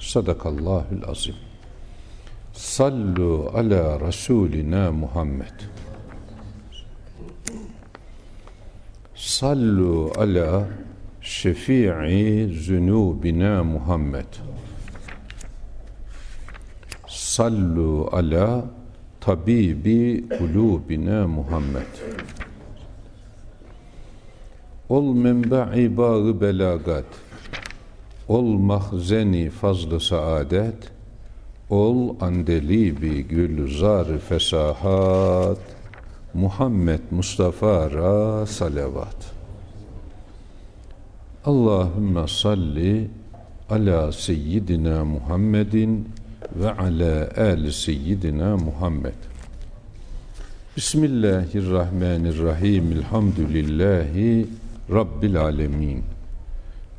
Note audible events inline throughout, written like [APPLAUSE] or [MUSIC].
Sadakallahül azim. Sallu ala Resulina Muhammed. Sallu ala şefi'i zünubina Muhammed. Sallu ala tabibi kulubina Muhammed. Ol menba'i bağı belagat. Ol mahzeni fazlı saadet Ol andelibi gülzar fesahat Muhammed Mustafa ra salavat Allahümme salli ala seyyidina Muhammedin ve ala ali seyyidina Muhammed. Bismillahirrahmanirrahim. Elhamdülillahi Rabbil alemin.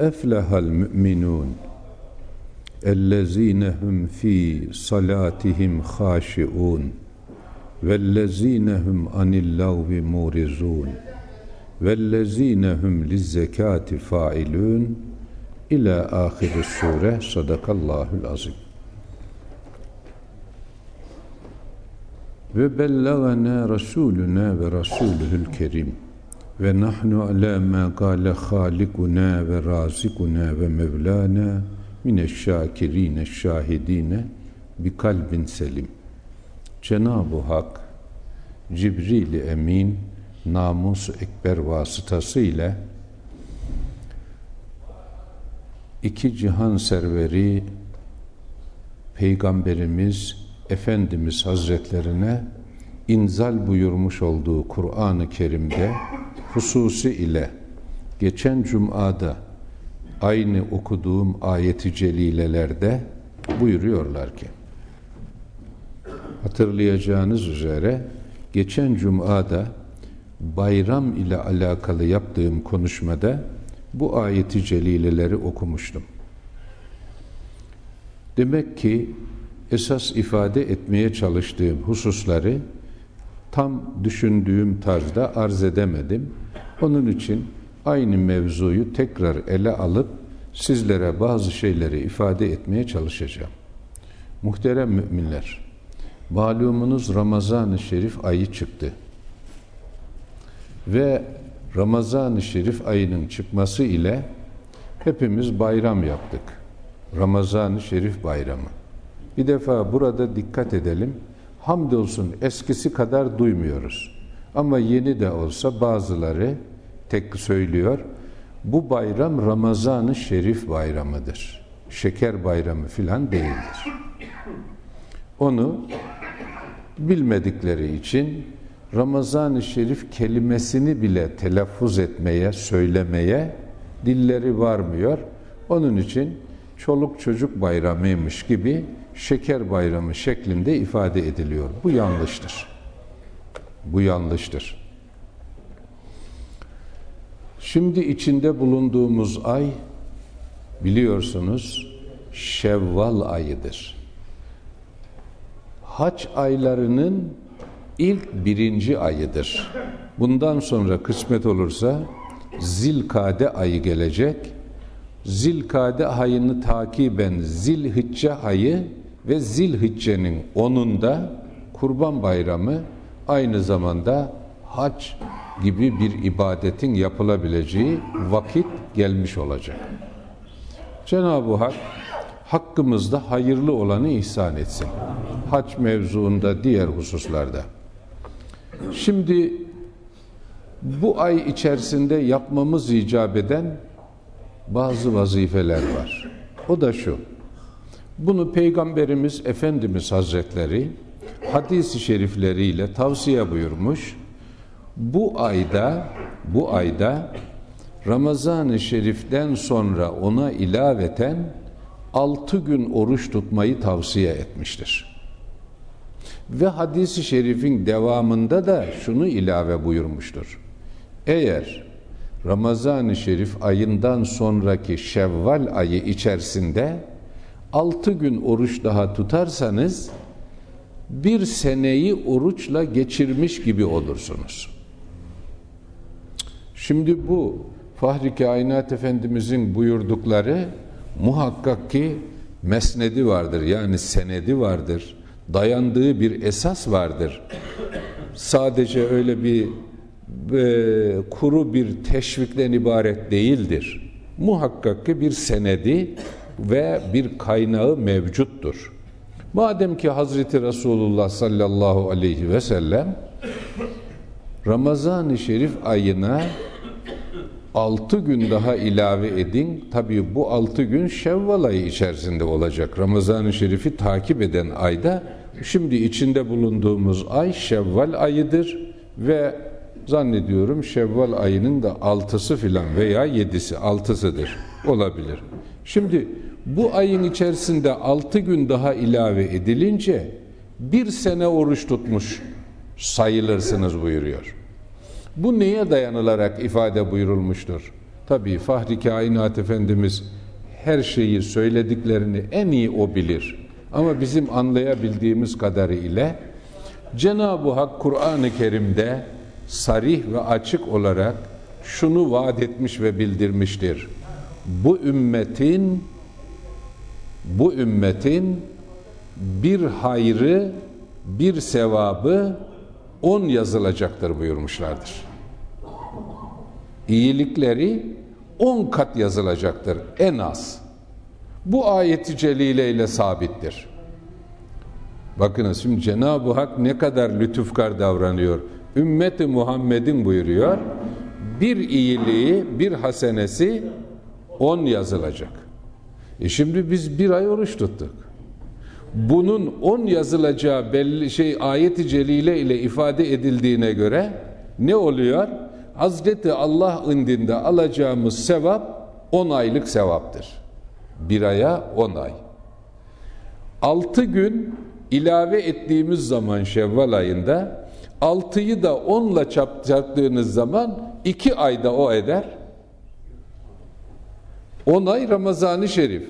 Eflehal müminun ellezine hum fi salatihim haşiun vellezine hum anil lagvi murizun vellezine hum lizzekati failun İlâ ahiri sure sadakallahul azim. Ve bellagana rasuluna ve rasuluhul kerim ve nahnu ala ma qala halikuna ve razikuna ve mevlana mineşşakirine şahidine bi kalbin selim. Cenab-ı Hak Cibril-i Emin namus ekber vasıtasıyla iki cihan serveri Peygamberimiz Efendimiz Hazretlerine inzal buyurmuş olduğu Kur'an-ı Kerim'de hususi ile geçen cumada aynı okuduğum ayeti celilelerde buyuruyorlar ki hatırlayacağınız üzere geçen cumada bayram ile alakalı yaptığım konuşmada bu ayeti celileleri okumuştum. Demek ki esas ifade etmeye çalıştığım hususları tam düşündüğüm tarzda arz edemedim. Onun için aynı mevzuyu tekrar ele alıp sizlere bazı şeyleri ifade etmeye çalışacağım. Muhterem müminler, malumunuz Ramazan-ı Şerif ayı çıktı. Ve Ramazan-ı Şerif ayının çıkması ile hepimiz bayram yaptık. Ramazan-ı Şerif bayramı. Bir defa burada dikkat edelim. Hamdolsun eskisi kadar duymuyoruz. Ama yeni de olsa bazıları tek söylüyor. Bu bayram Ramazan-ı Şerif bayramıdır. Şeker bayramı filan değildir. Onu bilmedikleri için Ramazan-ı Şerif kelimesini bile telaffuz etmeye, söylemeye dilleri varmıyor. Onun için çoluk çocuk bayramıymış gibi şeker bayramı şeklinde ifade ediliyor. Bu yanlıştır. Bu yanlıştır. Şimdi içinde bulunduğumuz ay biliyorsunuz Şevval ayıdır. haç aylarının ilk birinci ayıdır. Bundan sonra kısmet olursa Zilkade ayı gelecek. Zilkade ayını takiben Zilhicce ayı ve Zilhicce'nin onunda Kurban Bayramı aynı zamanda hac gibi bir ibadetin yapılabileceği vakit gelmiş olacak. Cenab-ı Hak hakkımızda hayırlı olanı ihsan etsin. Hac mevzuunda diğer hususlarda. Şimdi bu ay içerisinde yapmamız icap eden bazı vazifeler var. O da şu. Bunu Peygamberimiz Efendimiz Hazretleri hadis-i şerifleriyle tavsiye buyurmuş. Bu ayda bu ayda Ramazan-ı Şerif'ten sonra ona ilaveten altı gün oruç tutmayı tavsiye etmiştir. Ve hadisi şerifin devamında da şunu ilave buyurmuştur. Eğer Ramazan-ı Şerif ayından sonraki Şevval ayı içerisinde altı gün oruç daha tutarsanız bir seneyi oruçla geçirmiş gibi olursunuz. Şimdi bu Fahri Kainat Efendimizin buyurdukları muhakkak ki mesnedi vardır. Yani senedi vardır. Dayandığı bir esas vardır. Sadece öyle bir e, kuru bir teşvikten ibaret değildir. Muhakkak ki bir senedi ve bir kaynağı mevcuttur. Madem ki Hazreti Resulullah sallallahu aleyhi ve sellem Ramazan-ı Şerif ayına altı gün daha ilave edin. Tabii bu altı gün Şevval ayı içerisinde olacak. Ramazan-ı Şerif'i takip eden ayda şimdi içinde bulunduğumuz ay Şevval ayıdır ve zannediyorum Şevval ayının da altısı filan veya yedisi altısıdır olabilir. Şimdi bu ayın içerisinde altı gün daha ilave edilince bir sene oruç tutmuş sayılırsınız buyuruyor. Bu neye dayanılarak ifade buyurulmuştur? Tabii Fahri Kainat Efendimiz her şeyi söylediklerini en iyi o bilir. Ama bizim anlayabildiğimiz kadarı ile Cenab-ı Hak Kur'an-ı Kerim'de sarih ve açık olarak şunu vaat etmiş ve bildirmiştir. Bu ümmetin bu ümmetin bir hayrı, bir sevabı on yazılacaktır buyurmuşlardır. İyilikleri on kat yazılacaktır en az. Bu ayeti celile ile sabittir. Bakınız şimdi Cenab-ı Hak ne kadar lütufkar davranıyor. Ümmeti Muhammed'in buyuruyor. Bir iyiliği, bir hasenesi on yazılacak. E şimdi biz bir ay oruç tuttuk. Bunun on yazılacağı belli şey ayeti celile ile ifade edildiğine göre ne oluyor? Hazreti Allah indinde alacağımız sevap on aylık sevaptır. Bir aya on ay. Altı gün ilave ettiğimiz zaman Şevval ayında altıyı da onla çarptığınız zaman iki ayda o eder. On ay Ramazan-ı Şerif.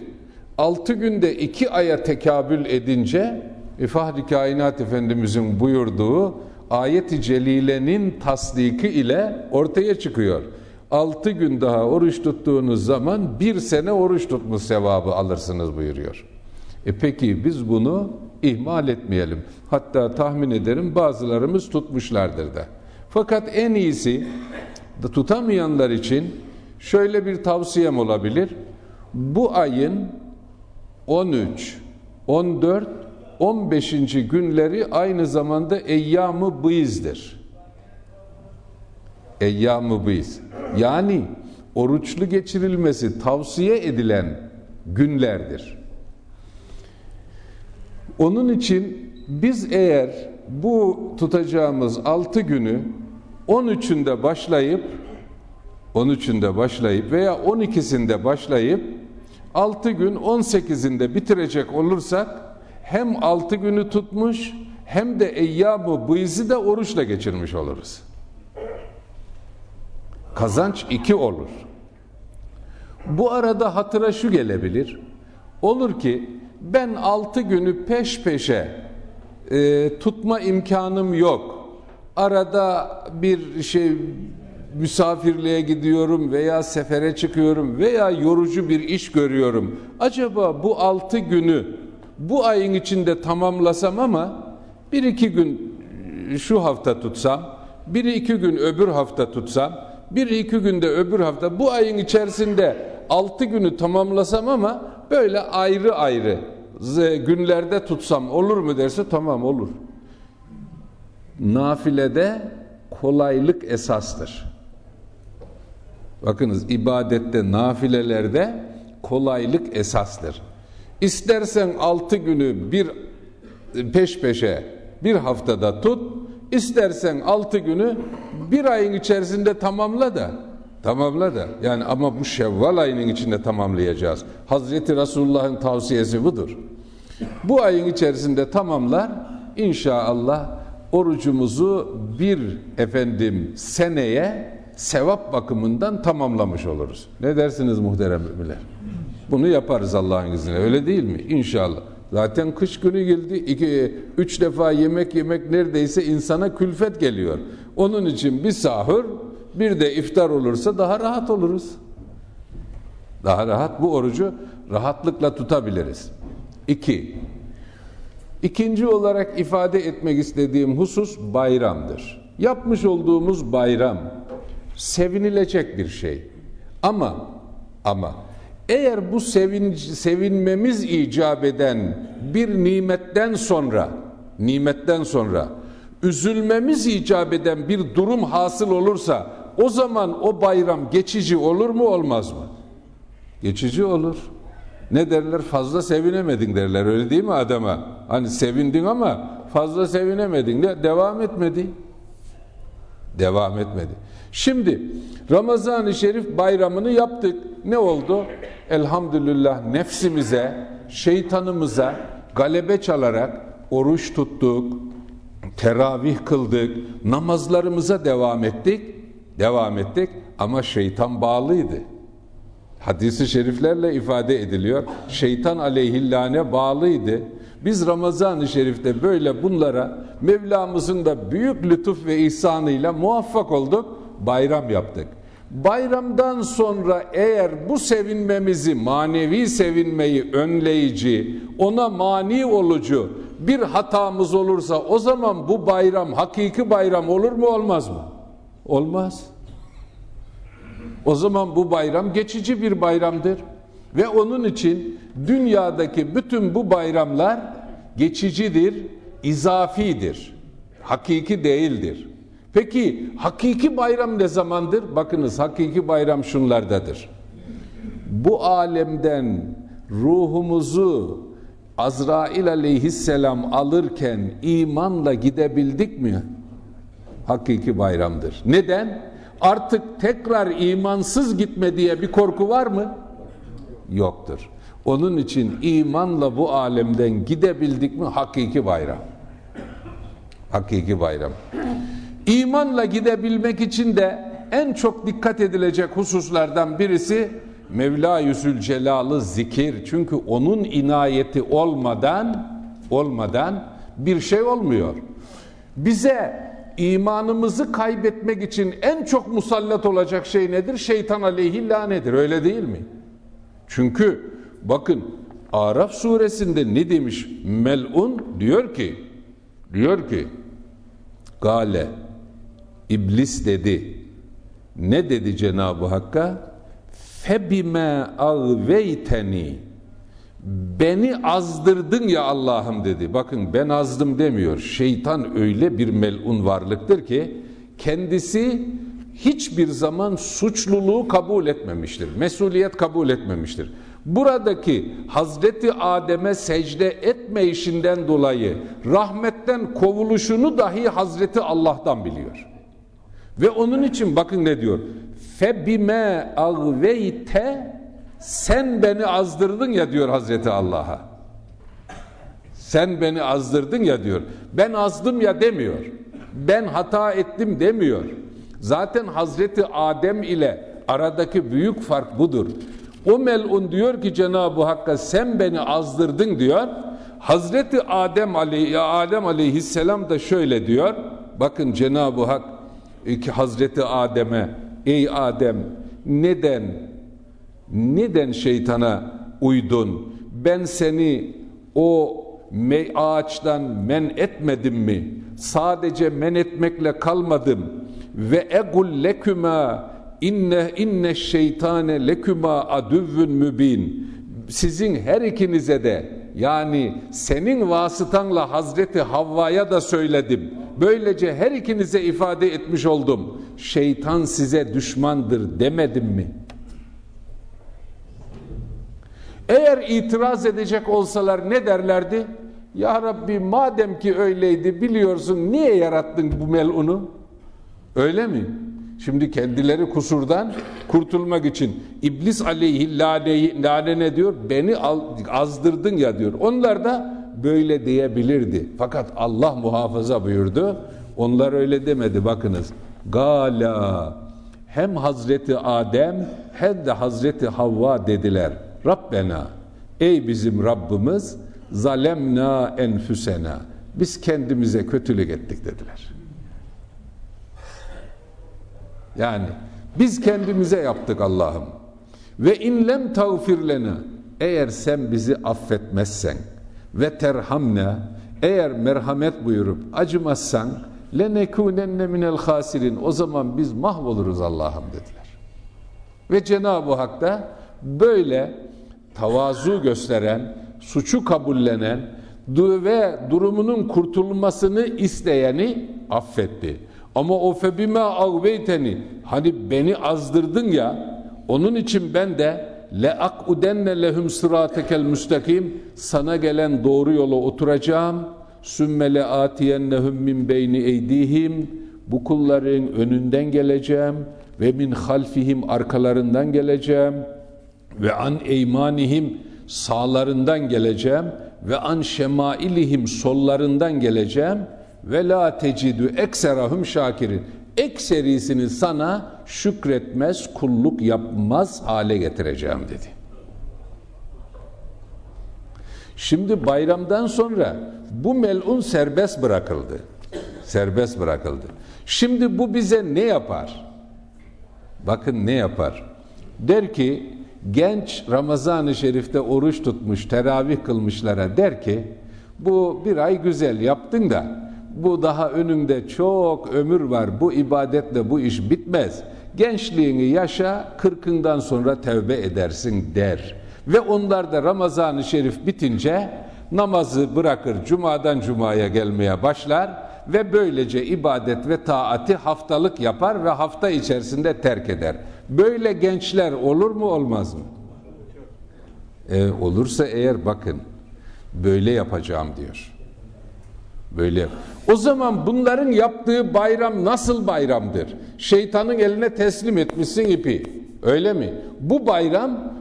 Altı günde iki aya tekabül edince e, Fahri Kainat Efendimizin buyurduğu ayet-i celilenin tasdiki ile ortaya çıkıyor. Altı gün daha oruç tuttuğunuz zaman bir sene oruç tutmuş sevabı alırsınız buyuruyor. E peki biz bunu ihmal etmeyelim. Hatta tahmin ederim bazılarımız tutmuşlardır da. Fakat en iyisi tutamayanlar için şöyle bir tavsiyem olabilir. Bu ayın 13, 14, 15. günleri aynı zamanda eyyamı bıyızdır. Eyyamı bıyız. Yani oruçlu geçirilmesi tavsiye edilen günlerdir. Onun için biz eğer bu tutacağımız 6 günü 13'ünde başlayıp 13'ünde başlayıp veya 12'sinde başlayıp 6 gün 18'inde bitirecek olursak hem 6 günü tutmuş hem de eyyamı bıyızı da oruçla geçirmiş oluruz. Kazanç iki olur. Bu arada hatıra şu gelebilir. Olur ki ben 6 günü peş peşe e, tutma imkanım yok. Arada bir şey misafirliğe gidiyorum veya sefere çıkıyorum veya yorucu bir iş görüyorum. Acaba bu altı günü bu ayın içinde tamamlasam ama bir iki gün şu hafta tutsam, bir iki gün öbür hafta tutsam, bir iki günde öbür hafta bu ayın içerisinde altı günü tamamlasam ama böyle ayrı ayrı günlerde tutsam olur mu derse tamam olur. Nafilede kolaylık esastır. Bakınız ibadette, nafilelerde kolaylık esastır. İstersen altı günü bir peş peşe bir haftada tut, istersen altı günü bir ayın içerisinde tamamla da tamamla da yani ama bu Şevval ayının içinde tamamlayacağız. Hazreti Resulullah'ın tavsiyesi budur. Bu ayın içerisinde tamamlar inşallah orucumuzu bir efendim seneye sevap bakımından tamamlamış oluruz. Ne dersiniz muhterem müminler? Bunu yaparız Allah'ın izniyle. Öyle değil mi? İnşallah. Zaten kış günü geldi. İki, üç defa yemek yemek neredeyse insana külfet geliyor. Onun için bir sahur bir de iftar olursa daha rahat oluruz. Daha rahat bu orucu rahatlıkla tutabiliriz. İki. İkinci olarak ifade etmek istediğim husus bayramdır. Yapmış olduğumuz bayram sevinilecek bir şey. Ama ama eğer bu sevin, sevinmemiz icap eden bir nimetten sonra nimetten sonra üzülmemiz icap eden bir durum hasıl olursa o zaman o bayram geçici olur mu olmaz mı? Geçici olur. Ne derler? Fazla sevinemedin derler. Öyle değil mi adama? Hani sevindin ama fazla sevinemedin de devam etmedi. Devam etmedi. Şimdi Ramazan-ı Şerif bayramını yaptık. Ne oldu? Elhamdülillah nefsimize, şeytanımıza galebe çalarak oruç tuttuk, teravih kıldık, namazlarımıza devam ettik. Devam ettik ama şeytan bağlıydı. Hadisi şeriflerle ifade ediliyor. Şeytan aleyhillâne bağlıydı. Biz Ramazan-ı Şerif'te böyle bunlara Mevlamızın da büyük lütuf ve ihsanıyla muvaffak olduk, bayram yaptık. Bayramdan sonra eğer bu sevinmemizi, manevi sevinmeyi önleyici, ona mani olucu bir hatamız olursa o zaman bu bayram hakiki bayram olur mu olmaz mı? Olmaz. O zaman bu bayram geçici bir bayramdır. Ve onun için dünyadaki bütün bu bayramlar geçicidir, izafidir. Hakiki değildir. Peki hakiki bayram ne zamandır? Bakınız hakiki bayram şunlardadır. Bu alemden ruhumuzu Azrail aleyhisselam alırken imanla gidebildik mi? Hakiki bayramdır. Neden? Artık tekrar imansız gitme diye bir korku var mı? Yoktur. Onun için imanla bu alemden gidebildik mi? Hakiki bayram. Hakiki bayram. İmanla gidebilmek için de en çok dikkat edilecek hususlardan birisi Mevla Yüzül Celal'ı zikir. Çünkü onun inayeti olmadan olmadan bir şey olmuyor. Bize imanımızı kaybetmek için en çok musallat olacak şey nedir? Şeytan aleyhi lanedir. Öyle değil mi? Çünkü bakın Araf suresinde ne demiş? Melun diyor ki diyor ki Gale İblis dedi. Ne dedi Cenab-ı Hakk'a? Febime agveyteni Beni azdırdın ya Allah'ım dedi. Bakın ben azdım demiyor. Şeytan öyle bir melun varlıktır ki kendisi hiçbir zaman suçluluğu kabul etmemiştir. Mesuliyet kabul etmemiştir. Buradaki Hazreti Adem'e secde etme işinden dolayı rahmetten kovuluşunu dahi Hazreti Allah'tan biliyor. Ve onun için bakın ne diyor? Febime agveyte sen beni azdırdın ya diyor Hazreti Allah'a. Sen beni azdırdın ya diyor. Ben azdım ya demiyor. Ben hata ettim demiyor. Zaten Hazreti Adem ile aradaki büyük fark budur. O melun diyor ki Cenab-ı Hakk'a sen beni azdırdın diyor. Hazreti Adem, aleyh, Adem aleyhisselam da şöyle diyor. Bakın Cenab-ı Hak ki Hazreti Adem'e ey Adem neden neden şeytana uydun? Ben seni o ağaçtan men etmedim mi? Sadece men etmekle kalmadım. Ve egul lekuma inne inne şeytane lekuma adüvvün mübin. Sizin her ikinize de yani senin vasıtanla Hazreti Havva'ya da söyledim. Böylece her ikinize ifade etmiş oldum. Şeytan size düşmandır demedim mi? Eğer itiraz edecek olsalar ne derlerdi? Ya Rabbi madem ki öyleydi biliyorsun niye yarattın bu melunu? Öyle mi? Şimdi kendileri kusurdan kurtulmak için İblis aleyhi lane, lane ne diyor? Beni azdırdın ya diyor. Onlar da böyle diyebilirdi. Fakat Allah muhafaza buyurdu. Onlar öyle demedi bakınız. Gala hem Hazreti Adem hem de Hazreti Havva dediler. Rabbena ey bizim Rabbimiz zalemna enfüsena biz kendimize kötülük ettik dediler. Yani biz kendimize yaptık Allah'ım. Ve inlem tağfirlena eğer sen bizi affetmezsen ve terhamne eğer merhamet buyurup acımazsan lenekunenne minel hasirin o zaman biz mahvoluruz Allah'ım dediler. Ve Cenab-ı Hak da böyle tavazu gösteren, suçu kabullenen ve durumunun kurtulmasını isteyeni affetti. Ama o febime avveyteni hani beni azdırdın ya onun için ben de le akudenne lehum sıratekel müstakim sana gelen doğru yola oturacağım. Sümme le atiyennehum min beyni eydihim bu kulların önünden geleceğim ve min halfihim arkalarından geleceğim ve an eymanihim sağlarından geleceğim ve an şemailihim sollarından geleceğim ve la tecidü ekserahum şakirin. Ekserisini sana şükretmez, kulluk yapmaz hale getireceğim dedi. Şimdi bayramdan sonra bu melun serbest bırakıldı. Serbest bırakıldı. Şimdi bu bize ne yapar? Bakın ne yapar? Der ki genç Ramazan-ı Şerif'te oruç tutmuş, teravih kılmışlara der ki bu bir ay güzel yaptın da bu daha önünde çok ömür var. Bu ibadetle bu iş bitmez. Gençliğini yaşa, kırkından sonra tevbe edersin der. Ve onlar da Ramazan-ı Şerif bitince namazı bırakır, cumadan cumaya gelmeye başlar ve böylece ibadet ve taati haftalık yapar ve hafta içerisinde terk eder. Böyle gençler olur mu olmaz mı? E, olursa eğer bakın böyle yapacağım diyor. Böyle. O zaman bunların yaptığı bayram nasıl bayramdır? Şeytanın eline teslim etmişsin ipi. Öyle mi? Bu bayram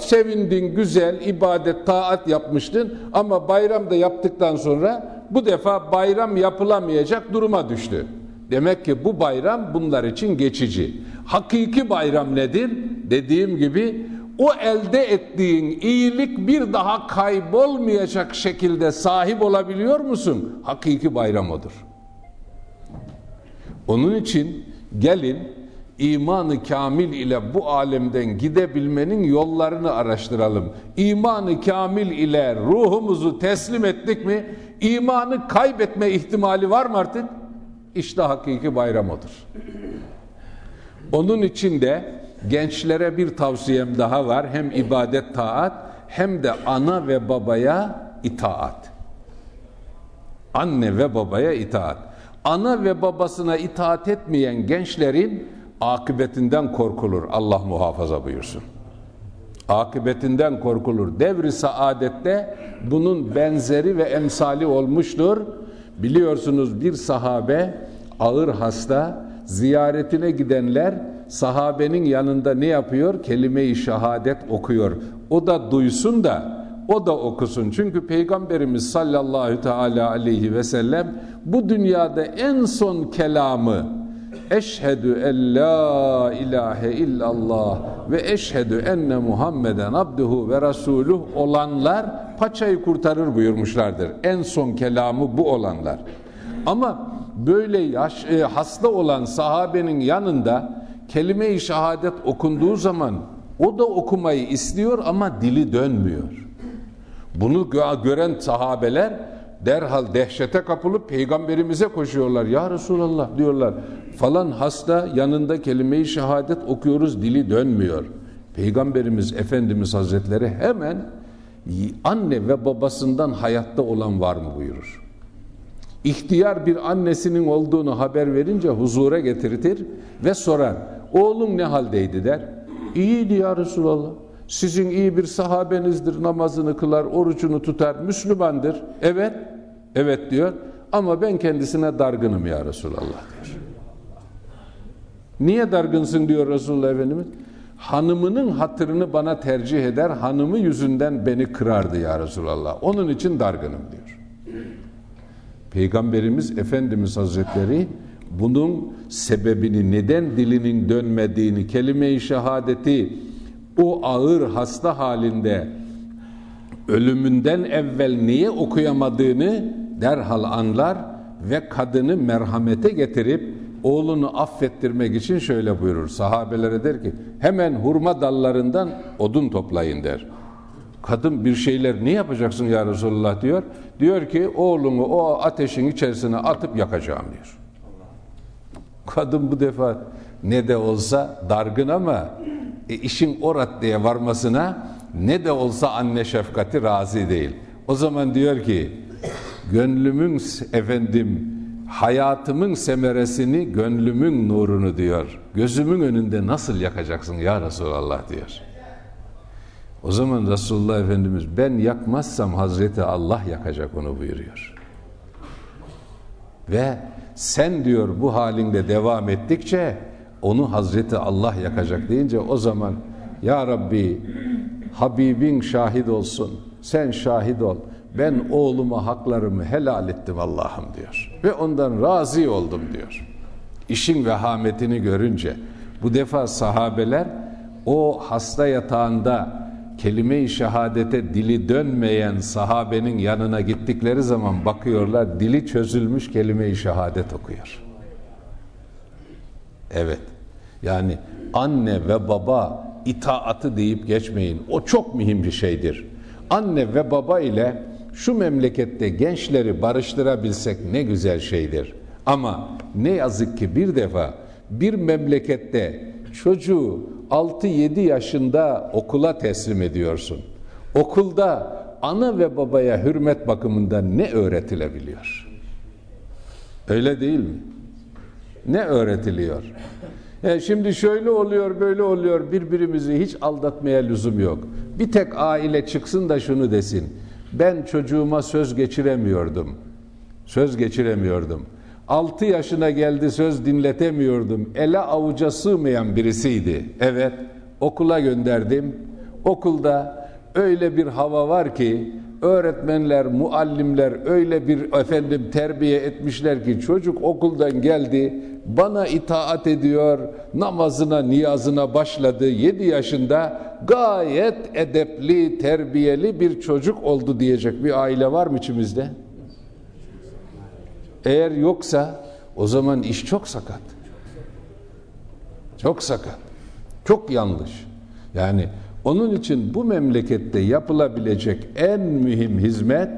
sevindin, güzel, ibadet, taat yapmıştın ama bayram da yaptıktan sonra bu defa bayram yapılamayacak duruma düştü. Demek ki bu bayram bunlar için geçici. Hakiki bayram nedir? Dediğim gibi o elde ettiğin iyilik bir daha kaybolmayacak şekilde sahip olabiliyor musun? Hakiki bayram odur. Onun için gelin imanı kamil ile bu alemden gidebilmenin yollarını araştıralım. İmanı kamil ile ruhumuzu teslim ettik mi imanı kaybetme ihtimali var mı artık? İşte hakiki bayram odur. Onun için de gençlere bir tavsiyem daha var. Hem ibadet taat hem de ana ve babaya itaat. Anne ve babaya itaat. Ana ve babasına itaat etmeyen gençlerin akıbetinden korkulur. Allah muhafaza buyursun. Akıbetinden korkulur. Devri saadette bunun benzeri ve emsali olmuştur. Biliyorsunuz bir sahabe ağır hasta ziyaretine gidenler sahabenin yanında ne yapıyor? Kelime-i şehadet okuyor. O da duysun da o da okusun. Çünkü Peygamberimiz sallallahu teala aleyhi ve sellem bu dünyada en son kelamı eşhedü en la ilahe illallah ve eşhedü enne Muhammeden abduhu ve rasuluh olanlar paçayı kurtarır buyurmuşlardır. En son kelamı bu olanlar. Ama böyle yaş, e, hasta olan sahabenin yanında kelime-i şehadet okunduğu zaman o da okumayı istiyor ama dili dönmüyor. Bunu gören sahabeler derhal dehşete kapılıp peygamberimize koşuyorlar. Ya Resulallah diyorlar falan hasta yanında kelime-i şehadet okuyoruz dili dönmüyor. Peygamberimiz Efendimiz Hazretleri hemen anne ve babasından hayatta olan var mı buyurur. İhtiyar bir annesinin olduğunu haber verince huzura getirtir ve sorar. Oğlum ne haldeydi der. İyiydi ya Resulallah. Sizin iyi bir sahabenizdir, namazını kılar, orucunu tutar, Müslümandır. Evet, evet diyor. Ama ben kendisine dargınım ya Resulallah diyor. Niye dargınsın diyor Resulullah Efendimiz. Hanımının hatırını bana tercih eder, hanımı yüzünden beni kırardı ya Resulallah. Onun için dargınım diyor. Peygamberimiz Efendimiz Hazretleri bunun sebebini neden dilinin dönmediğini, kelime-i şehadeti o ağır hasta halinde ölümünden evvel niye okuyamadığını derhal anlar ve kadını merhamete getirip oğlunu affettirmek için şöyle buyurur. Sahabelere der ki hemen hurma dallarından odun toplayın der. Kadın bir şeyler ne yapacaksın ya Resulullah diyor. Diyor ki oğlunu o ateşin içerisine atıp yakacağım diyor. Kadın bu defa ne de olsa dargın ama e, işin o raddeye varmasına ne de olsa anne şefkati razı değil. O zaman diyor ki gönlümün efendim hayatımın semeresini gönlümün nurunu diyor. Gözümün önünde nasıl yakacaksın ya Resulallah diyor. O zaman Resulullah Efendimiz ben yakmazsam Hazreti Allah yakacak onu buyuruyor. Ve sen diyor bu halinde devam ettikçe onu Hazreti Allah yakacak deyince o zaman Ya Rabbi Habibin şahit olsun sen şahit ol. Ben oğluma haklarımı helal ettim Allah'ım diyor. Ve ondan razı oldum diyor. İşin vehametini görünce bu defa sahabeler o hasta yatağında kelime-i şehadete dili dönmeyen sahabenin yanına gittikleri zaman bakıyorlar dili çözülmüş kelime-i şehadet okuyor. Evet. Yani anne ve baba itaatı deyip geçmeyin. O çok mühim bir şeydir. Anne ve baba ile şu memlekette gençleri barıştırabilsek ne güzel şeydir. Ama ne yazık ki bir defa bir memlekette çocuğu 6-7 yaşında okula teslim ediyorsun. Okulda ana ve babaya hürmet bakımından ne öğretilebiliyor? Öyle değil mi? Ne öğretiliyor? Yani şimdi şöyle oluyor, böyle oluyor. Birbirimizi hiç aldatmaya lüzum yok. Bir tek aile çıksın da şunu desin. Ben çocuğuma söz geçiremiyordum. Söz geçiremiyordum. 6 yaşına geldi söz dinletemiyordum. Ele avuca sığmayan birisiydi. Evet, okula gönderdim. Okulda öyle bir hava var ki öğretmenler, muallimler öyle bir efendim terbiye etmişler ki çocuk okuldan geldi, bana itaat ediyor, namazına, niyazına başladı. 7 yaşında gayet edepli, terbiyeli bir çocuk oldu diyecek bir aile var mı içimizde? Eğer yoksa o zaman iş çok sakat. Çok sakat. Çok yanlış. Yani onun için bu memlekette yapılabilecek en mühim hizmet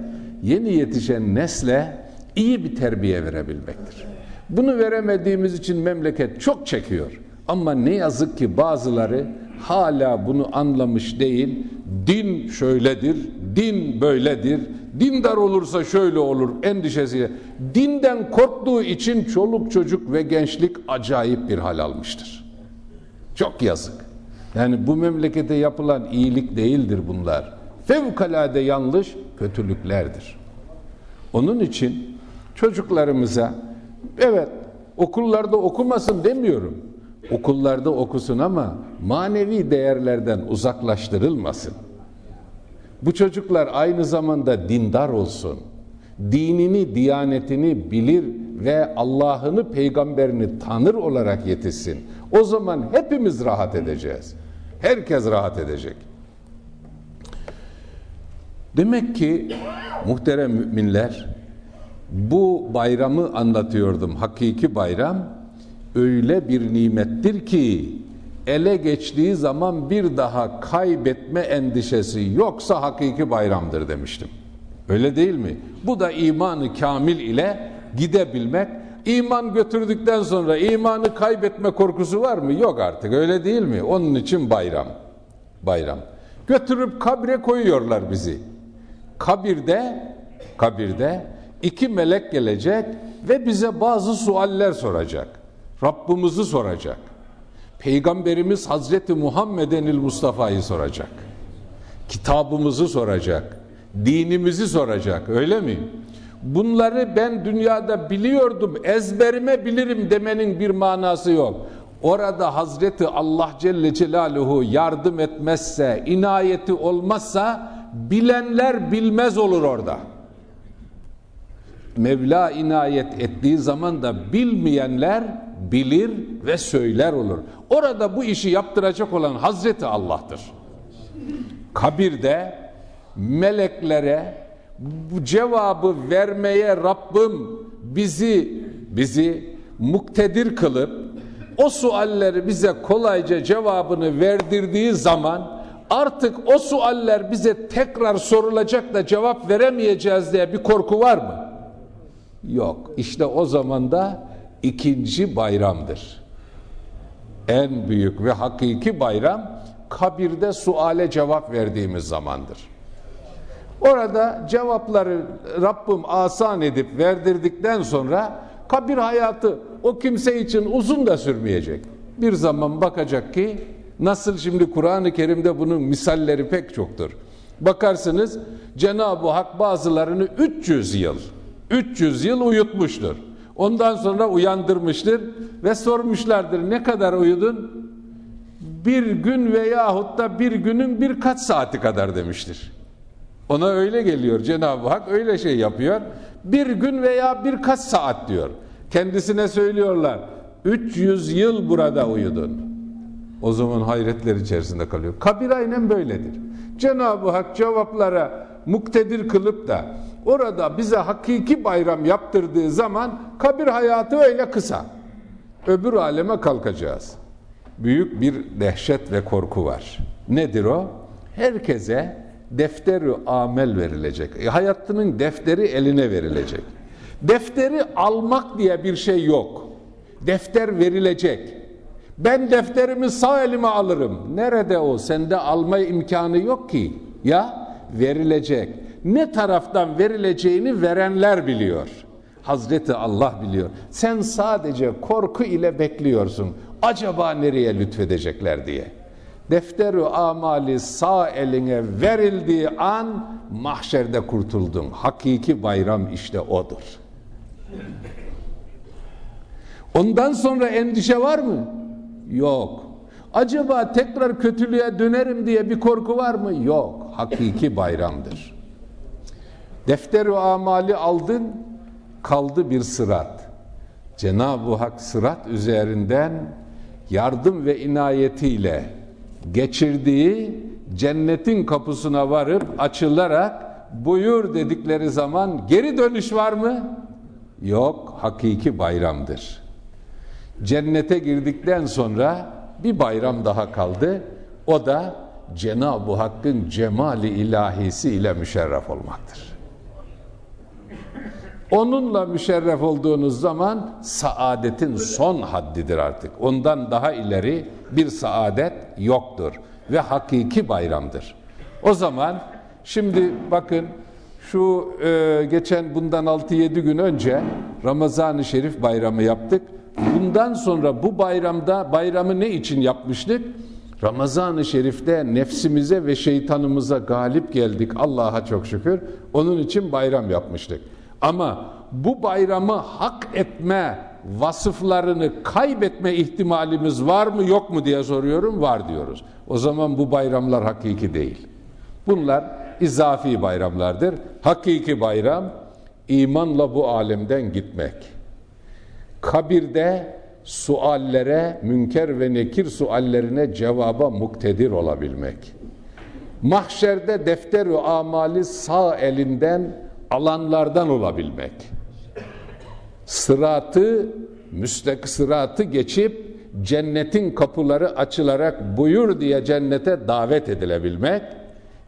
yeni yetişen nesle iyi bir terbiye verebilmektir. Bunu veremediğimiz için memleket çok çekiyor. Ama ne yazık ki bazıları hala bunu anlamış değil. Din şöyledir, din böyledir, dindar olursa şöyle olur endişesi. Dinden korktuğu için çoluk çocuk ve gençlik acayip bir hal almıştır. Çok yazık. Yani bu memlekete yapılan iyilik değildir bunlar. Fevkalade yanlış kötülüklerdir. Onun için çocuklarımıza evet okullarda okumasın demiyorum. Okullarda okusun ama manevi değerlerden uzaklaştırılmasın. Bu çocuklar aynı zamanda dindar olsun. Dinini, diyanetini bilir ve Allah'ını peygamberini tanır olarak yetişsin. O zaman hepimiz rahat edeceğiz. Herkes rahat edecek. Demek ki muhterem müminler bu bayramı anlatıyordum. Hakiki bayram öyle bir nimettir ki ele geçtiği zaman bir daha kaybetme endişesi yoksa hakiki bayramdır demiştim. Öyle değil mi? Bu da imanı kamil ile gidebilmek. İman götürdükten sonra imanı kaybetme korkusu var mı? Yok artık öyle değil mi? Onun için bayram. Bayram. Götürüp kabre koyuyorlar bizi. Kabirde kabirde iki melek gelecek ve bize bazı sualler soracak. Rabbimizi soracak. Peygamberimiz Hazreti Muhammedenil Mustafa'yı soracak. Kitabımızı soracak. Dinimizi soracak. Öyle mi? Bunları ben dünyada biliyordum, ezberime bilirim demenin bir manası yok. Orada Hazreti Allah Celle Celaluhu yardım etmezse, inayeti olmazsa bilenler bilmez olur orada. Mevla inayet ettiği zaman da bilmeyenler bilir ve söyler olur. Orada bu işi yaptıracak olan Hazreti Allah'tır. Kabirde meleklere bu cevabı vermeye Rabbim bizi bizi muktedir kılıp o sualleri bize kolayca cevabını verdirdiği zaman artık o sualler bize tekrar sorulacak da cevap veremeyeceğiz diye bir korku var mı? Yok. İşte o zaman da ikinci bayramdır. En büyük ve hakiki bayram kabirde suale cevap verdiğimiz zamandır. Orada cevapları Rabbim asan edip verdirdikten sonra kabir hayatı o kimse için uzun da sürmeyecek. Bir zaman bakacak ki nasıl şimdi Kur'an-ı Kerim'de bunun misalleri pek çoktur. Bakarsınız Cenab-ı Hak bazılarını 300 yıl 300 yıl uyutmuştur. Ondan sonra uyandırmıştır ve sormuşlardır ne kadar uyudun? Bir gün veyahut da bir günün birkaç saati kadar demiştir. Ona öyle geliyor Cenab-ı Hak öyle şey yapıyor. Bir gün veya birkaç saat diyor. Kendisine söylüyorlar. 300 yıl burada uyudun. O zaman hayretler içerisinde kalıyor. Kabir aynen böyledir. Cenab-ı Hak cevaplara muktedir kılıp da orada bize hakiki bayram yaptırdığı zaman kabir hayatı öyle kısa. Öbür aleme kalkacağız. Büyük bir dehşet ve korku var. Nedir o? Herkese defteri amel verilecek. E, hayatının defteri eline verilecek. Defteri almak diye bir şey yok. Defter verilecek. Ben defterimi sağ elime alırım. Nerede o? Sende alma imkanı yok ki. Ya verilecek. Ne taraftan verileceğini verenler biliyor. Hazreti Allah biliyor. Sen sadece korku ile bekliyorsun. Acaba nereye lütfedecekler diye. Defteru amali sağ eline verildiği an mahşerde kurtuldun. Hakiki bayram işte odur. Ondan sonra endişe var mı? Yok. Acaba tekrar kötülüğe dönerim diye bir korku var mı? Yok. Hakiki bayramdır. Defteri amali aldın, kaldı bir sırat. Cenab-ı Hak sırat üzerinden yardım ve inayetiyle geçirdiği cennetin kapısına varıp açılarak buyur dedikleri zaman geri dönüş var mı? Yok, hakiki bayramdır. Cennete girdikten sonra bir bayram daha kaldı. O da Cenab-ı Hakk'ın cemali ilahisi ile müşerref olmaktır. Onunla müşerref olduğunuz zaman saadetin son haddidir artık. Ondan daha ileri bir saadet yoktur ve hakiki bayramdır. O zaman şimdi bakın şu e, geçen bundan 6-7 gün önce Ramazan-ı Şerif bayramı yaptık. Bundan sonra bu bayramda bayramı ne için yapmıştık? Ramazan-ı Şerif'te nefsimize ve şeytanımıza galip geldik Allah'a çok şükür. Onun için bayram yapmıştık. Ama bu bayramı hak etme vasıflarını kaybetme ihtimalimiz var mı yok mu diye soruyorum. Var diyoruz. O zaman bu bayramlar hakiki değil. Bunlar izafi bayramlardır. Hakiki bayram imanla bu alemden gitmek. kabirde suallere, münker ve nekir suallerine cevaba muktedir olabilmek. Mahşerde defter ve amali sağ elinden alanlardan olabilmek. Sıratı, müstak sıratı geçip cennetin kapıları açılarak buyur diye cennete davet edilebilmek.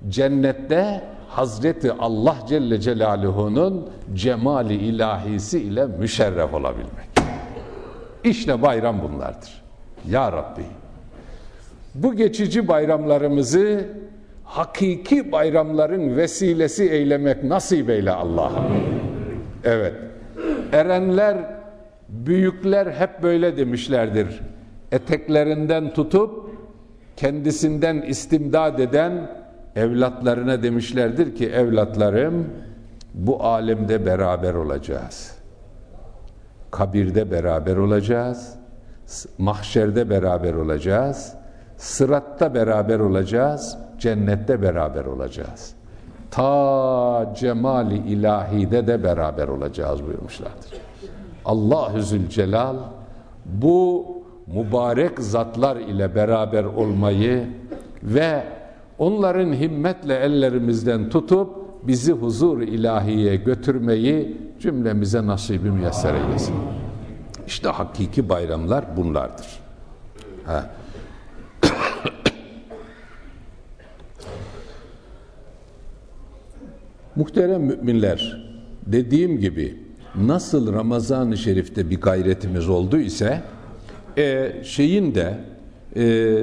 Cennette Hazreti Allah Celle Celaluhu'nun cemali ilahisi ile müşerref olabilmek. İşte bayram bunlardır. Ya Rabbi. Bu geçici bayramlarımızı hakiki bayramların vesilesi eylemek nasip eyle Allah'ım. Evet. Erenler, büyükler hep böyle demişlerdir. Eteklerinden tutup kendisinden istimdad eden evlatlarına demişlerdir ki evlatlarım bu alemde beraber olacağız. Kabirde beraber olacağız. Mahşerde beraber olacağız. Sıratta beraber olacağız. Cennette beraber olacağız. Ta cemali ilahide de beraber olacağız buyurmuşlardır. Allahü Zülcelal bu mübarek zatlar ile beraber olmayı ve onların himmetle ellerimizden tutup bizi huzur ilahiye götürmeyi cümlemize nasibi müyesser eylesin. İşte hakiki bayramlar bunlardır. Ha. [COUGHS] Muhterem müminler, dediğim gibi nasıl Ramazan-ı Şerif'te bir gayretimiz oldu ise e, şeyin de e,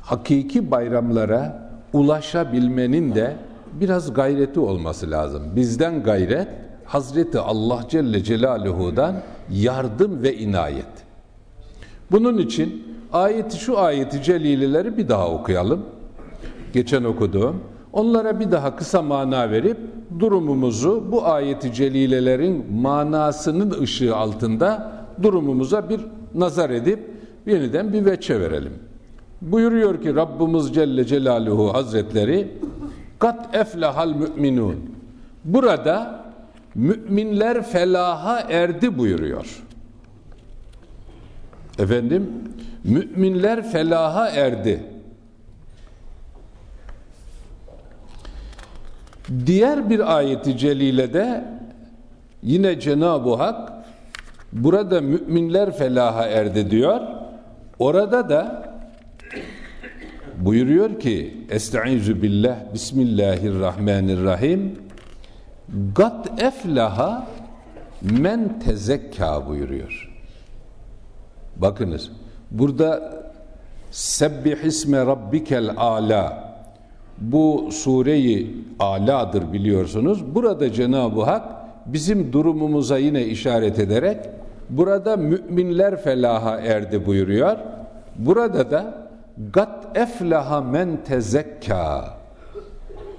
hakiki bayramlara ulaşabilmenin de biraz gayreti olması lazım. Bizden gayret Hazreti Allah Celle Celaluhu'dan yardım ve inayet. Bunun için ayeti şu ayeti celileleri bir daha okuyalım. Geçen okuduğum. Onlara bir daha kısa mana verip durumumuzu bu ayeti celilelerin manasının ışığı altında durumumuza bir nazar edip yeniden bir veçe verelim. Buyuruyor ki Rabbimiz Celle Celaluhu Hazretleri kat eflahal müminun. Burada müminler felaha erdi buyuruyor. Efendim müminler felaha erdi. Diğer bir ayeti celilede yine Cenab-ı Hak burada müminler felaha erdi diyor. Orada da buyuruyor ki Estaizu billah Bismillahirrahmanirrahim Gat eflaha men tezekka buyuruyor. Bakınız burada Sebbih isme rabbikel ala bu sureyi aladır biliyorsunuz. Burada Cenab-ı Hak bizim durumumuza yine işaret ederek burada müminler felaha erdi buyuruyor. Burada da gat eflaha men tezekka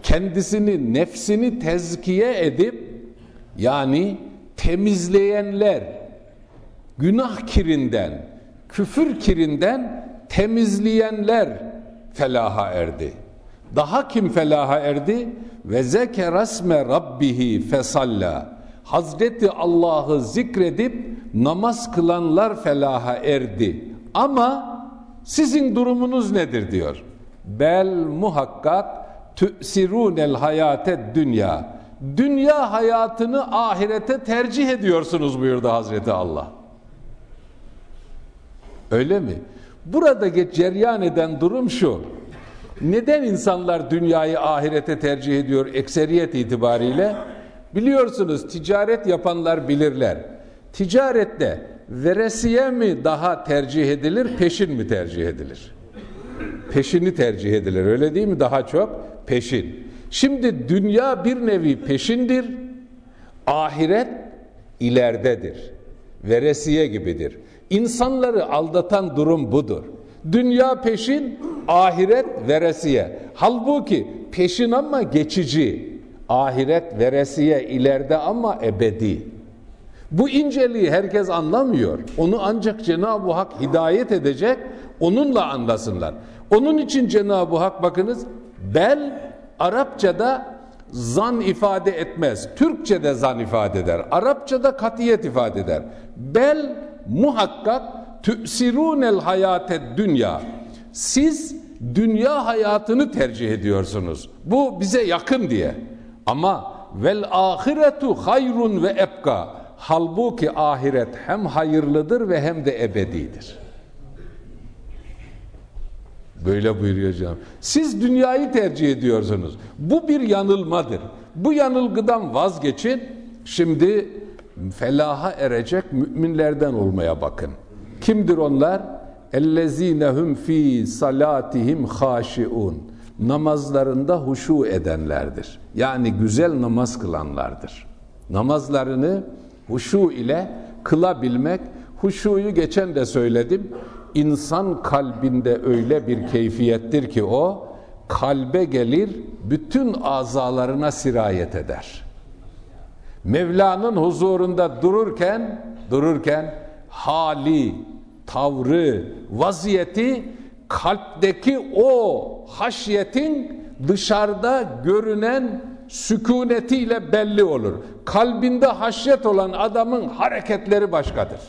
kendisini nefsini tezkiye edip yani temizleyenler günah kirinden küfür kirinden temizleyenler felaha erdi. Daha kim felaha erdi? Ve zekerasme rabbihi fesalla. Hazreti Allah'ı zikredip namaz kılanlar felaha erdi. Ama sizin durumunuz nedir diyor. Bel muhakkak tü'sirûnel hayate dünya. Dünya hayatını ahirete tercih ediyorsunuz buyurdu Hazreti Allah. Öyle mi? Burada ceryan eden durum şu. Neden insanlar dünyayı ahirete tercih ediyor ekseriyet itibariyle? Biliyorsunuz ticaret yapanlar bilirler. Ticarette veresiye mi daha tercih edilir, peşin mi tercih edilir? Peşini tercih edilir öyle değil mi? Daha çok peşin. Şimdi dünya bir nevi peşindir, ahiret ileridedir. Veresiye gibidir. İnsanları aldatan durum budur. Dünya peşin, ahiret veresiye. Halbuki peşin ama geçici. Ahiret veresiye ileride ama ebedi. Bu inceliği herkes anlamıyor. Onu ancak Cenab-ı Hak hidayet edecek, onunla anlasınlar. Onun için Cenab-ı Hak bakınız, bel Arapçada zan ifade etmez. Türkçe'de zan ifade eder. Arapça'da katiyet ifade eder. Bel muhakkak tüsirunel hayate dünya. Siz dünya hayatını tercih ediyorsunuz. Bu bize yakın diye. Ama vel ahiretu hayrun ve ebka. Halbuki ahiret hem hayırlıdır ve hem de ebedidir. Böyle buyuruyor canım. Siz dünyayı tercih ediyorsunuz. Bu bir yanılmadır. Bu yanılgıdan vazgeçin. Şimdi felaha erecek müminlerden olmaya bakın. Kimdir onlar? Ellezinehum fi salatihim haşiun. Namazlarında huşu edenlerdir. Yani güzel namaz kılanlardır. Namazlarını huşu ile kılabilmek, huşuyu geçen de söyledim. İnsan kalbinde öyle bir keyfiyettir ki o kalbe gelir, bütün azalarına sirayet eder. Mevla'nın huzurunda dururken, dururken hali, tavrı, vaziyeti kalpteki o haşyetin dışarıda görünen sükunetiyle belli olur. Kalbinde haşyet olan adamın hareketleri başkadır.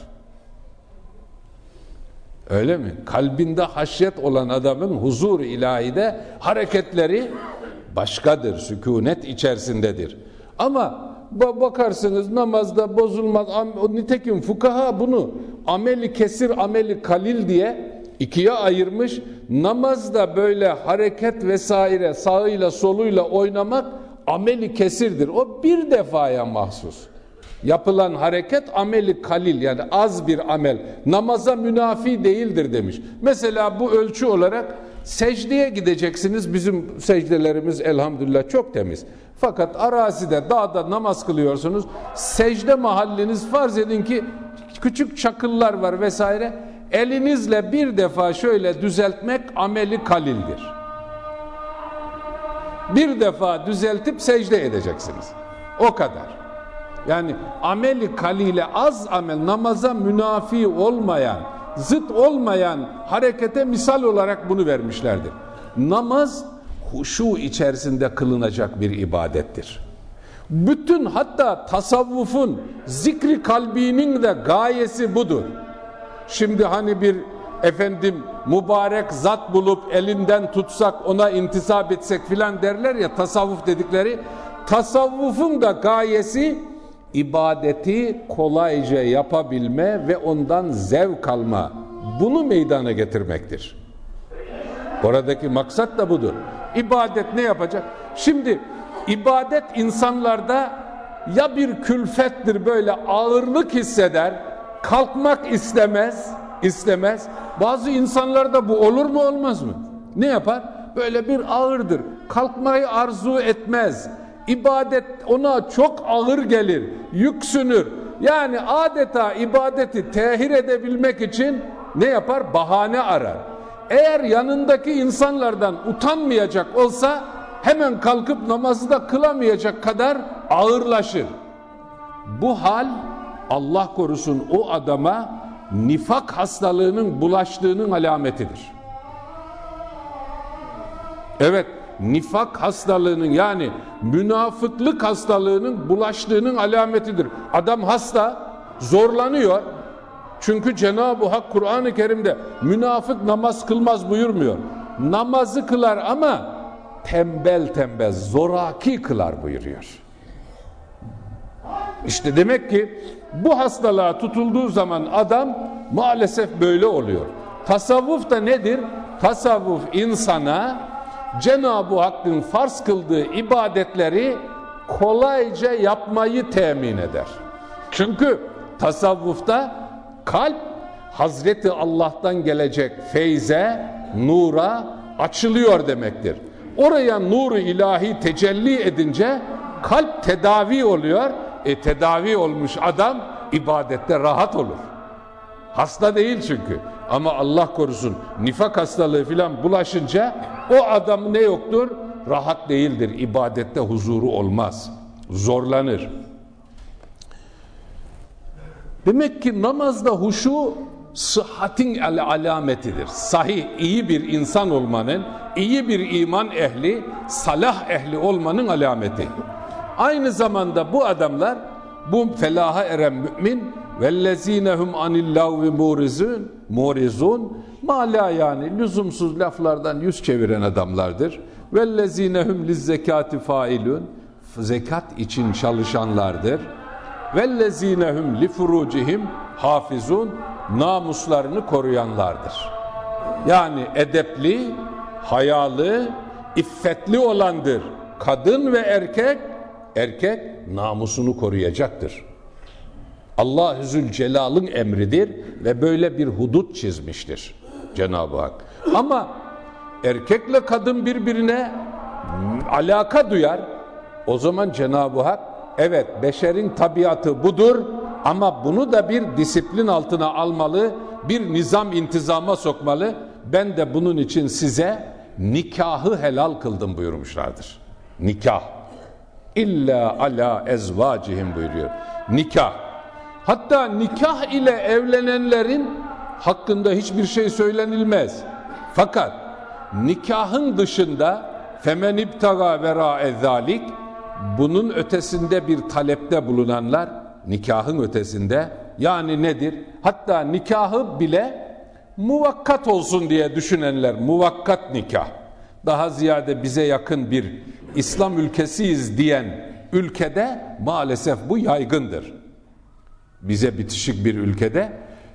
Öyle mi? Kalbinde haşyet olan adamın huzur ilahide hareketleri başkadır, sükunet içerisindedir. Ama bakarsınız namazda bozulmaz. Nitekim fukaha bunu ameli kesir, ameli kalil diye ikiye ayırmış. Namazda böyle hareket vesaire sağıyla soluyla oynamak ameli kesirdir. O bir defaya mahsus. Yapılan hareket ameli kalil yani az bir amel. Namaza münafi değildir demiş. Mesela bu ölçü olarak secdeye gideceksiniz. Bizim secdelerimiz elhamdülillah çok temiz. Fakat arazide, dağda namaz kılıyorsunuz. Secde mahalliniz farz edin ki küçük çakıllar var vesaire. Elinizle bir defa şöyle düzeltmek ameli kalildir. Bir defa düzeltip secde edeceksiniz. O kadar. Yani ameli kalile az amel namaza münafi olmayan, zıt olmayan harekete misal olarak bunu vermişlerdir. Namaz huşu içerisinde kılınacak bir ibadettir. Bütün hatta tasavvufun zikri kalbinin de gayesi budur. Şimdi hani bir efendim mübarek zat bulup elinden tutsak ona intisap etsek filan derler ya tasavvuf dedikleri tasavvufun da gayesi ibadeti kolayca yapabilme ve ondan zevk alma bunu meydana getirmektir. Oradaki maksat da budur. İbadet ne yapacak? Şimdi ibadet insanlarda ya bir külfettir böyle ağırlık hisseder, kalkmak istemez, istemez. Bazı insanlarda bu olur mu olmaz mı? Ne yapar? Böyle bir ağırdır. Kalkmayı arzu etmez. İbadet ona çok ağır gelir, yüksünür. Yani adeta ibadeti tehir edebilmek için ne yapar? Bahane arar. Eğer yanındaki insanlardan utanmayacak olsa hemen kalkıp namazı da kılamayacak kadar ağırlaşır. Bu hal Allah korusun o adama nifak hastalığının bulaştığının alametidir. Evet, nifak hastalığının yani münafıklık hastalığının bulaştığının alametidir. Adam hasta, zorlanıyor. Çünkü Cenab-ı Hak Kur'an-ı Kerim'de münafık namaz kılmaz buyurmuyor. Namazı kılar ama tembel tembel, zoraki kılar buyuruyor. İşte demek ki bu hastalığa tutulduğu zaman adam maalesef böyle oluyor. Tasavvuf da nedir? Tasavvuf insana Cenab-ı Hakk'ın farz kıldığı ibadetleri kolayca yapmayı temin eder. Çünkü tasavvufta kalp Hazreti Allah'tan gelecek feyze, nura açılıyor demektir. Oraya nuru ilahi tecelli edince kalp tedavi oluyor. E tedavi olmuş adam ibadette rahat olur. Hasta değil çünkü. Ama Allah korusun nifak hastalığı filan bulaşınca o adam ne yoktur? Rahat değildir. İbadette huzuru olmaz. Zorlanır. Demek ki namazda huşu sıhhatin al alametidir. Sahih, iyi bir insan olmanın, iyi bir iman ehli, salah ehli olmanın alameti. Aynı zamanda bu adamlar, bu felaha eren mümin, vellezinehum anillahu murizun, murizun, mala yani lüzumsuz laflardan yüz çeviren adamlardır. Vellezinehum lizzekati failun, zekat için çalışanlardır. Vellezinehum li furucihim hafizun namuslarını koruyanlardır. Yani edepli, hayalı, iffetli olandır. Kadın ve erkek, erkek namusunu koruyacaktır. Allah Zülcelal'ın emridir ve böyle bir hudut çizmiştir Cenab-ı Hak. Ama erkekle kadın birbirine alaka duyar. O zaman Cenab-ı Hak evet beşerin tabiatı budur ama bunu da bir disiplin altına almalı, bir nizam intizama sokmalı. Ben de bunun için size nikahı helal kıldım buyurmuşlardır. Nikah. İlla ala ezvacihim buyuruyor. Nikah. Hatta nikah ile evlenenlerin hakkında hiçbir şey söylenilmez. Fakat nikahın dışında femen ibtaga vera ezzalik bunun ötesinde bir talepte bulunanlar nikahın ötesinde yani nedir? Hatta nikahı bile muvakkat olsun diye düşünenler muvakkat nikah. Daha ziyade bize yakın bir İslam ülkesiyiz diyen ülkede maalesef bu yaygındır. Bize bitişik bir ülkede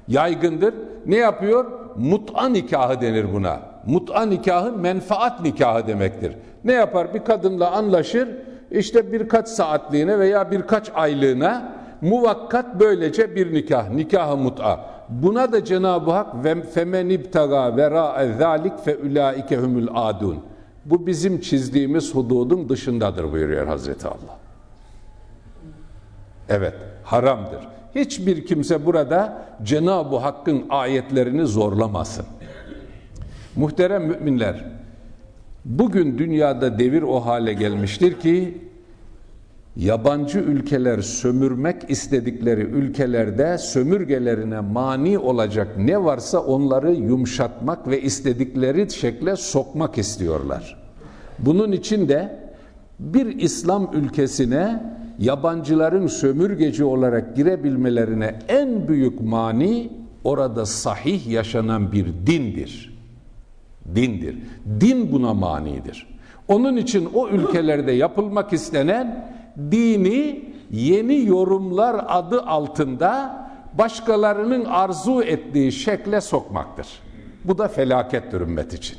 yaygındır. Ne yapıyor? Mut'a nikahı denir buna. Mut'a nikahı menfaat nikahı demektir. Ne yapar? Bir kadınla anlaşır, işte birkaç saatliğine veya birkaç aylığına muvakkat böylece bir nikah, nikah-ı mut'a. Buna da Cenab-ı Hak ve femen ibtaga vera zalik fe ulaike humul adun. Bu bizim çizdiğimiz hududun dışındadır buyuruyor Hazreti Allah. Evet, haramdır. Hiçbir kimse burada Cenab-ı Hakk'ın ayetlerini zorlamasın. Muhterem müminler, bugün dünyada devir o hale gelmiştir ki yabancı ülkeler sömürmek istedikleri ülkelerde sömürgelerine mani olacak ne varsa onları yumuşatmak ve istedikleri şekle sokmak istiyorlar. Bunun için de bir İslam ülkesine yabancıların sömürgeci olarak girebilmelerine en büyük mani orada sahih yaşanan bir dindir. Dindir. Din buna manidir. Onun için o ülkelerde yapılmak istenen dini yeni yorumlar adı altında başkalarının arzu ettiği şekle sokmaktır. Bu da felakettir ümmet için.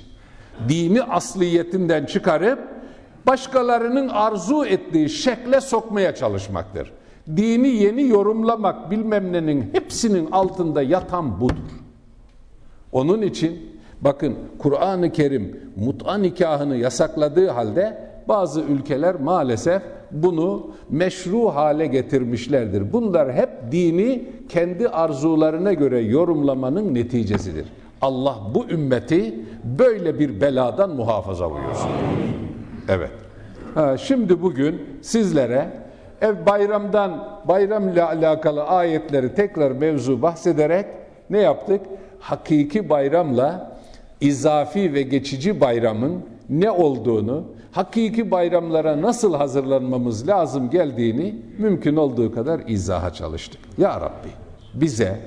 Dini asliyetinden çıkarıp başkalarının arzu ettiği şekle sokmaya çalışmaktır. Dini yeni yorumlamak bilmem nenin hepsinin altında yatan budur. Onun için bakın Kur'an-ı Kerim mut'a nikahını yasakladığı halde bazı ülkeler maalesef bunu meşru hale getirmişlerdir. Bunlar hep dini kendi arzularına göre yorumlamanın neticesidir. Allah bu ümmeti böyle bir beladan muhafaza buyursun. Evet. Ha, şimdi bugün sizlere ev bayramdan bayramla alakalı ayetleri tekrar mevzu bahsederek ne yaptık? Hakiki bayramla izafi ve geçici bayramın ne olduğunu, hakiki bayramlara nasıl hazırlanmamız lazım geldiğini mümkün olduğu kadar izaha çalıştık. Ya Rabbi bize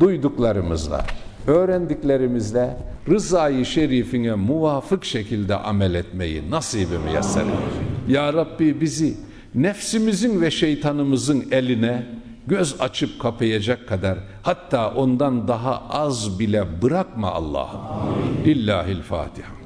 duyduklarımızla, öğrendiklerimizle rızayı şerifine muvafık şekilde amel etmeyi nasibi müyesser Ya Rabbi bizi nefsimizin ve şeytanımızın eline göz açıp kapayacak kadar hatta ondan daha az bile bırakma Allah'ım. Lillahil Fatiha.